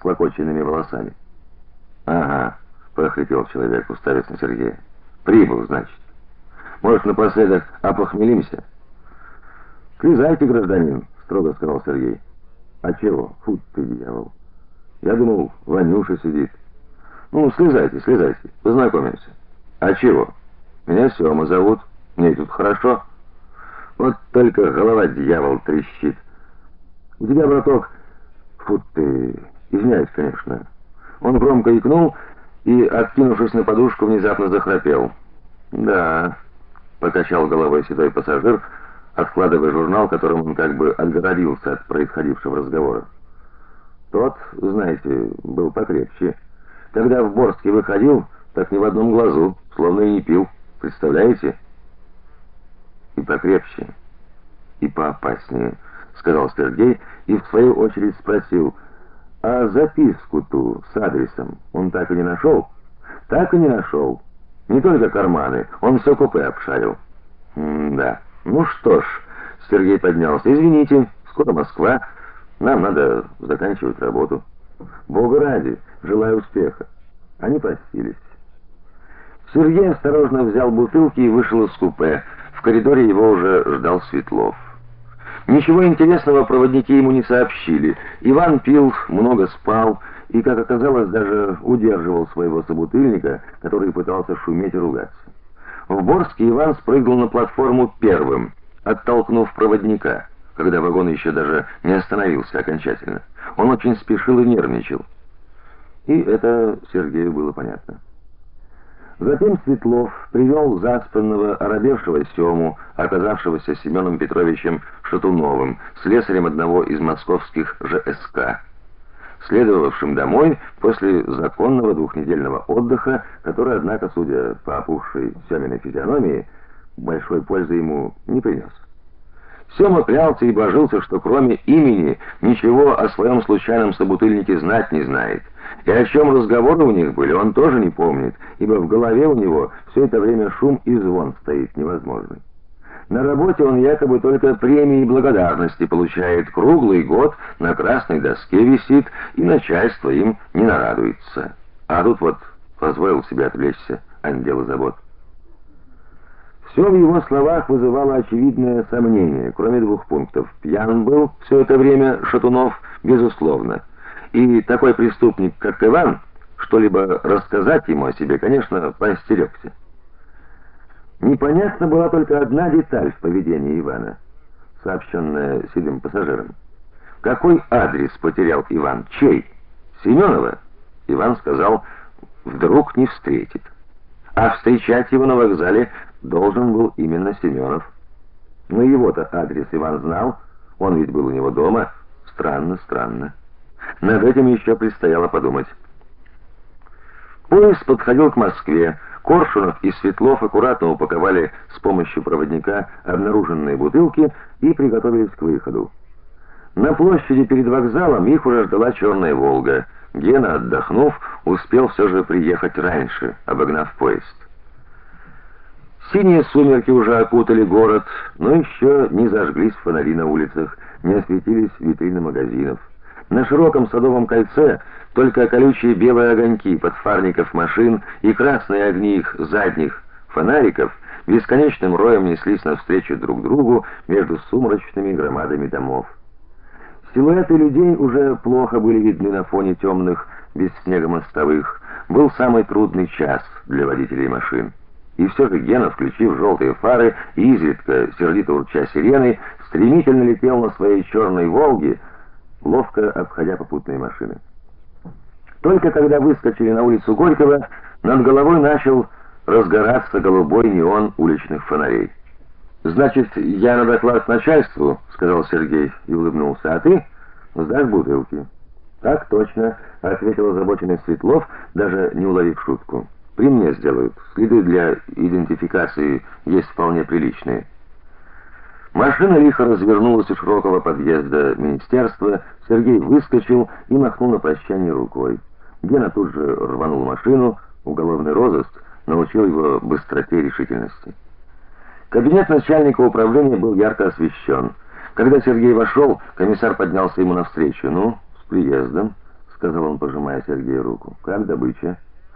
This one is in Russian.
всклокоченными волосами. Ага, прохрипел человек, уставясь на Сергея. Прибыл, значит. Может, напоследок опохмелимся? Слезайте, гражданин, строго сказал Сергей. А чего? Фу ты, дьявол. Я думал, Ванюша сидит. Ну, слезайте, слезайте, познакомимся. А чего? Меня Сёма зовут. Мне тут хорошо. Вот только голова дьявол трещит. У тебя, браток, фу ты, извиняюсь, конечно. Он громко икнул и, откинувшись на подушку, внезапно захрапел. Да, покачал головой седой пассажир, откладывая журнал, которым он как бы отгородился от происходившего разговора. Тот, знаете, был покрепче. Когда в Борске выходил, так ни в одном глазу, словно и не пил. Представляете? И покрепче, и поопаснее, сказал Сергей и в свою очередь спросил: "А записку ту с адресом он так и не нашел?» Так и не нашел. Не только карманы, он все купе обшарил. М-да. Ну что ж, Сергей поднялся. Извините, скоро Москва. Нам надо заканчивать работу. Бога ради, желаю успеха. Они простились. Сергей осторожно взял бутылки и вышел из купе. В коридоре его уже ждал Светлов. Ничего интересного проводники ему не сообщили. Иван пил, много спал и, как оказалось, даже удерживал своего собутыльника, который пытался шуметь и ругаться. В Борске Иван спрыгнул на платформу первым, оттолкнув проводника, когда вагон еще даже не остановился окончательно. Он очень спешил и нервничал. И это Сергею было понятно. Затем Светлов привел заспанного, оробевшего Сему, оказавшегося Семеном Петровичем Шатуновым, слесарем одного из московских ЖСК, следовавшим домой после законного двухнедельного отдыха, который, однако, судя по опухшей Семиной физиономии, большой пользы ему не принес. Сема клялся и божился, что кроме имени ничего о своем случайном собутыльнике знать не знает. И о чем разговоры у них были, он тоже не помнит, ибо в голове у него все это время шум и звон стоит невозможный. На работе он якобы только премии и благодарности получает круглый год, на красной доске висит, и начальство им не нарадуется. А тут вот позволил себе отвлечься от дела забот. Все в его словах вызывало очевидное сомнение, кроме двух пунктов. Пьян был все это время Шатунов, безусловно. И такой преступник, как Иван, что-либо рассказать ему о себе, конечно, поостерегся. Непонятна была только одна деталь в поведении Ивана, сообщенная седым пассажиром. Какой адрес потерял Иван? Чей? Семенова? Иван сказал, вдруг не встретит. А встречать его на вокзале должен был именно Семенов. Но его-то адрес Иван знал, он ведь был у него дома. Странно, странно. Над этим еще предстояло подумать. Поезд подходил к Москве. Коршунов и Светлов аккуратно упаковали с помощью проводника обнаруженные бутылки и приготовились к выходу. На площади перед вокзалом их уже ждала черная Волга. Гена, отдохнув, успел все же приехать раньше, обогнав поезд. Синие сумерки уже окутали город, но еще не зажглись фонари на улицах, не осветились витрины магазинов. На широком садовом кольце только колючие белые огоньки подфарников машин и красные огни их задних фонариков бесконечным роем неслись навстречу друг другу между сумрачными громадами домов. Силуэты людей уже плохо были видны на фоне темных без снега мостовых. Был самый трудный час для водителей машин. И все же Гена, включив желтые фары и изредка сердито урча сиреной, стремительно летел на своей черной Волге, ловко обходя попутные машины. Только когда выскочили на улицу Горького, над головой начал разгораться голубой неон уличных фонарей. Значит, я на доклад начальству, сказал Сергей и улыбнулся. А ты сдашь бутылки. Так точно, ответил озабоченный Светлов, даже не уловив шутку. При мне сделают. Следы для идентификации есть вполне приличные. Машина лихо развернулась у широкого подъезда министерства. Сергей выскочил и махнул на прощание рукой. Гена тут же рванул машину. Уголовный розыск научил его быстроте и решительности. Кабинет начальника управления был ярко освещен. Когда Сергей вошел, комиссар поднялся ему навстречу. "Ну, с приездом", сказал он, пожимая Сергею руку. Как добыча?